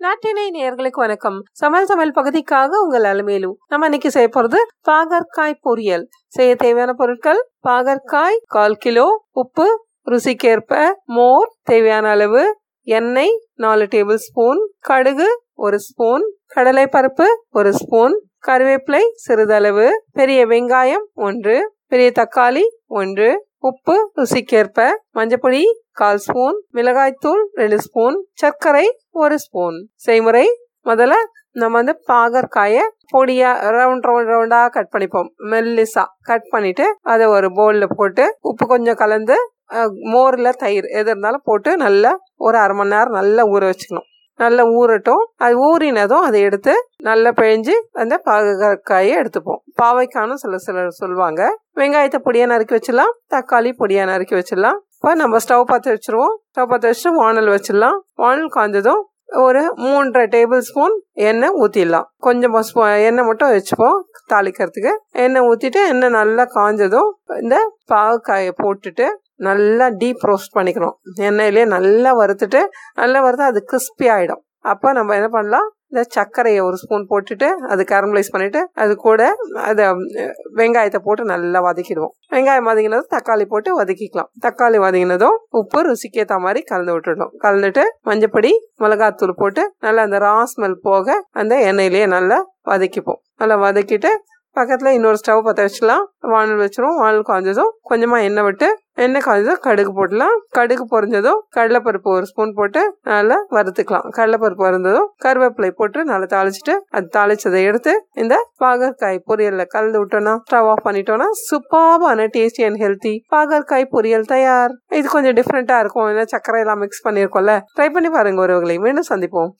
நாட்டினை நேர்களுக்கு வணக்கம். சமையல் சமையல் பகுதிக்காக உங்கள் அலுமையிலும் நம்ம இன்னைக்கு செய்ய போறது பாகற்காய் பொரியல். செய்ய தேவையான பொருட்கள் பாகற்காய் கால் கிலோ உப்பு ருசிக்கேற்ப மோர் தேவையான அளவு எண்ணெய் நாலு டேபிள் ஸ்பூன் கடுகு ஒரு ஸ்பூன் கடலை பருப்பு ஒரு ஸ்பூன் கருவேப்பிலை சிறிதளவு பெரிய வெங்காயம் ஒன்று பெரிய தக்காளி ஒன்று உப்பு ருசிக்கேற்ப மஞ்சப்பொடி கால் ஸ்பூன் மிளகாய்த்தூள் ரெண்டு ஸ்பூன் சர்க்கரை ஒரு ஸ்பூன். செய்முறை முதல்ல நம்ம வந்து பாகற்காய பொடியா ரவுண்ட் ரவுண்ட் ரவுண்டா கட் பண்ணிப்போம். மெல்லிசா கட் பண்ணிட்டு அதை ஒரு பவுல்ல போட்டு உப்பு கொஞ்சம் கலந்து மோர்ல தயிர் எது இருந்தாலும் போட்டு நல்லா ஒரு அரை மணி நேரம் நல்லா ஊற வச்சுக்கணும் நல்லா ஊறட்டும். அது ஊறினதும் அதை எடுத்து நல்லா பிழிஞ்சு அந்த பாகக்காயை எடுத்துப்போம். பாவைக்கானும் சில சிலர் சொல்லுவாங்க வெங்காயத்தை பொடியாக நறுக்கி வச்சிடலாம். தக்காளி பொடியாக நறுக்கி வச்சிடலாம். இப்போ நம்ம ஸ்டவ் பார்த்து வச்சுருவோம். ஸ்டவ் பார்த்து வச்சுட்டு வானல் வச்சிடலாம். வானல் காய்ஞ்சதும் ஒரு மூன்றரை டேபிள் ஸ்பூன் எண்ணெய் ஊற்றிடலாம் கொஞ்சம் எண்ணெய் மட்டும் வச்சுப்போம் தாளிக்கிறதுக்கு. எண்ணெய் ஊற்றிட்டு எண்ணெய் நல்லா காஞ்சதும் இந்த பாவக்காயை போட்டுட்டு நல்லா டீப் ரோஸ்ட் பண்ணிக்கணும். எண்ணெயிலே நல்லா வறுத்துட்டு நல்லா வறுத்து அது கிறிஸ்பி ஆகிடும் அப்போ நம்ம என்ன பண்ணலாம்? இந்த சர்க்கரையை ஒரு ஸ்பூன் போட்டுட்டு அது கேரமலைஸ் பண்ணிவிட்டு அது கூட அதை வெங்காயத்தை போட்டு நல்லா வதக்கிடுவோம். வெங்காயம் வதங்கினதும் தக்காளி போட்டு வதக்கிக்கலாம். தக்காளி வதங்கினதும் உப்பு ருசிக்கேற்ற மாதிரி கலந்து விட்டுடணும். கலந்துட்டு மஞ்சப்பொடி மிளகாத்தூள் போட்டு நல்லா அந்த ரா ஸ்மெல் போக அந்த எண்ணெயிலேயே நல்லா வதக்கிப்போம். நல்லா வதக்கிட்டு பக்கத்தில் இன்னொரு ஸ்டவ் பற்ற வச்சுக்கலாம். வானல் வச்சிரும். வானல் காய்ஞ்சதும் கொஞ்சமாக எண்ணெய் விட்டு எண்ணெய் காய்ஞ்சதும் கடுகு போடலாம் கடுகு பொறிஞ்சதும் கடலைப்பருப்பு ஒரு ஸ்பூன் போட்டு நல்லா வறுத்துக்கலாம். கடலைப்பருப்பு வறுந்ததும் கருவேப்பிலை போட்டு நல்லா தாளிச்சிட்டு அது தாளிச்சதை எடுத்து இந்த பாகற்காய் பொரியல்ல கலந்து விட்டோம்னா ஸ்டவ் ஆஃப் பண்ணிட்டோம்னா சூப்பரான டேஸ்டி அண்ட் ஹெல்த்தி பாகற்காய் பொரியல் தயார். இது கொஞ்சம் டிஃப்ரெண்டா இருக்கும். ஏன்னா சக்கரை எல்லாம் மிக்ஸ் பண்ணிருக்கோம்ல. ட்ரை பண்ணி பாருங்க ஒருவர்களை மீண்டும் சந்திப்போம்.